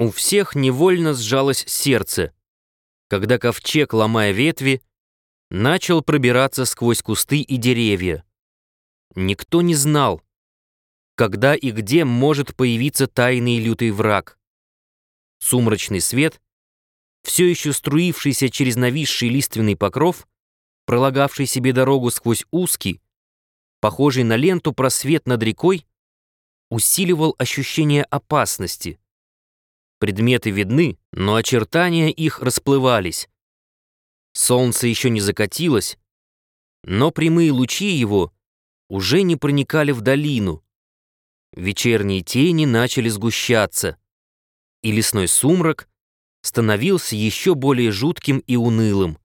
У всех невольно сжалось сердце, когда ковчег, ломая ветви, начал пробираться сквозь кусты и деревья. Никто не знал, когда и где может появиться тайный лютый враг. Сумрачный свет, все еще струившийся через нависший лиственный покров, пролагавший себе дорогу сквозь узкий, похожий на ленту просвет над рекой, усиливал ощущение опасности. Предметы видны, но очертания их расплывались. Солнце еще не закатилось, но прямые лучи его уже не проникали в долину. Вечерние тени начали сгущаться, и лесной сумрак становился еще более жутким и унылым.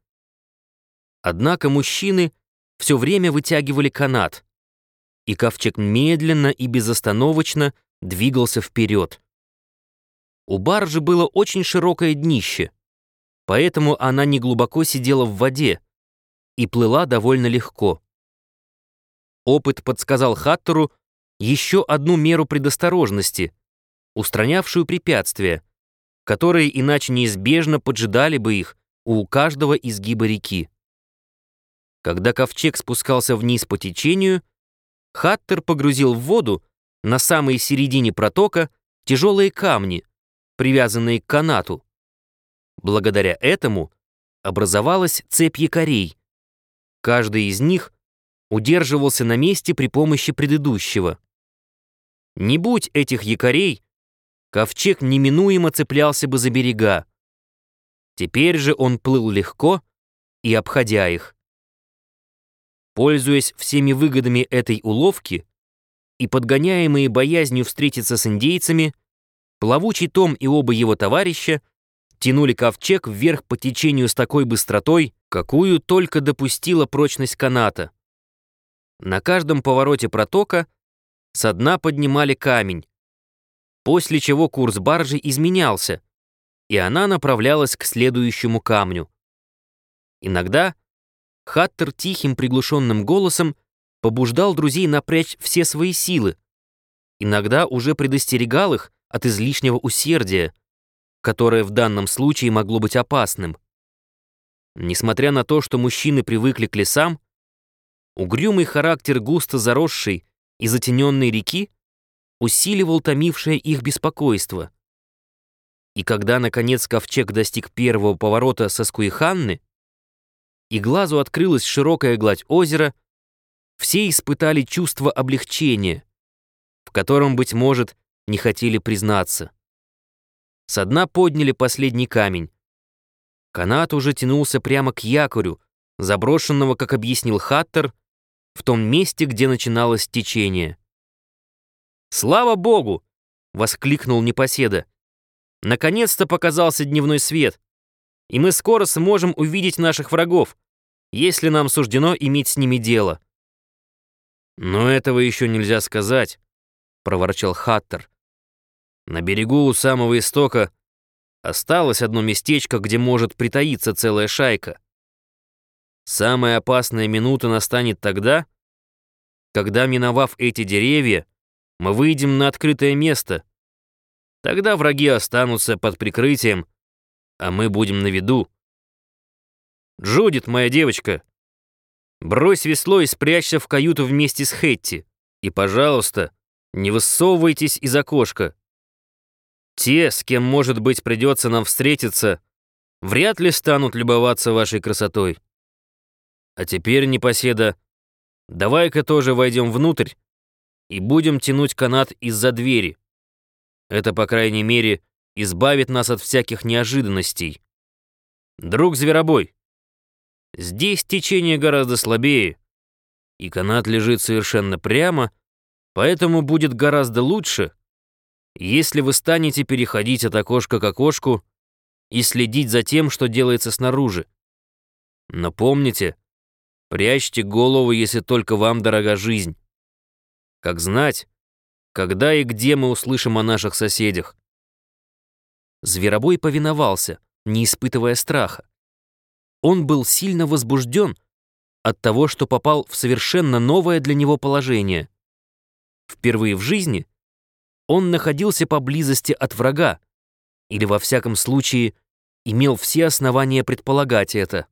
Однако мужчины все время вытягивали канат, и ковчег медленно и безостановочно двигался вперед. У баржи было очень широкое днище, поэтому она не глубоко сидела в воде и плыла довольно легко. Опыт подсказал Хаттеру еще одну меру предосторожности, устранявшую препятствия, которые иначе неизбежно поджидали бы их у каждого изгиба реки. Когда ковчег спускался вниз по течению, Хаттер погрузил в воду на самой середине протока тяжелые камни, привязанные к канату. Благодаря этому образовалась цепь якорей. Каждый из них удерживался на месте при помощи предыдущего. Не будь этих якорей, ковчег неминуемо цеплялся бы за берега. Теперь же он плыл легко и обходя их. Пользуясь всеми выгодами этой уловки и подгоняемые боязнью встретиться с индейцами, Плавучий Том и оба его товарища тянули ковчег вверх по течению с такой быстротой, какую только допустила прочность каната. На каждом повороте протока со дна поднимали камень, после чего курс баржи изменялся, и она направлялась к следующему камню. Иногда Хаттер тихим приглушенным голосом побуждал друзей напрячь все свои силы, иногда уже предостерегал их, от излишнего усердия, которое в данном случае могло быть опасным. Несмотря на то, что мужчины привыкли к лесам, угрюмый характер густо заросшей и затененной реки усиливал томившее их беспокойство. И когда, наконец, ковчег достиг первого поворота со Скуиханны, и глазу открылась широкая гладь озера, все испытали чувство облегчения, в котором, быть может, не хотели признаться. Со дна подняли последний камень. Канат уже тянулся прямо к якорю, заброшенного, как объяснил Хаттер, в том месте, где начиналось течение. «Слава Богу!» — воскликнул Непоседа. «Наконец-то показался дневной свет, и мы скоро сможем увидеть наших врагов, если нам суждено иметь с ними дело». «Но этого еще нельзя сказать», — проворчал Хаттер. На берегу у самого истока осталось одно местечко, где может притаиться целая шайка. Самая опасная минута настанет тогда, когда, миновав эти деревья, мы выйдем на открытое место. Тогда враги останутся под прикрытием, а мы будем на виду. Джудит, моя девочка, брось весло и спрячься в каюту вместе с Хетти. И, пожалуйста, не высовывайтесь из окошка. Те, с кем, может быть, придется нам встретиться, вряд ли станут любоваться вашей красотой. А теперь, непоседа, давай-ка тоже войдем внутрь и будем тянуть канат из-за двери. Это, по крайней мере, избавит нас от всяких неожиданностей. Друг Зверобой, здесь течение гораздо слабее, и канат лежит совершенно прямо, поэтому будет гораздо лучше, если вы станете переходить от окошка к окошку и следить за тем, что делается снаружи. Но помните, прячьте голову, если только вам дорога жизнь. Как знать, когда и где мы услышим о наших соседях. Зверобой повиновался, не испытывая страха. Он был сильно возбужден от того, что попал в совершенно новое для него положение. Впервые в жизни — он находился поблизости от врага, или во всяком случае имел все основания предполагать это.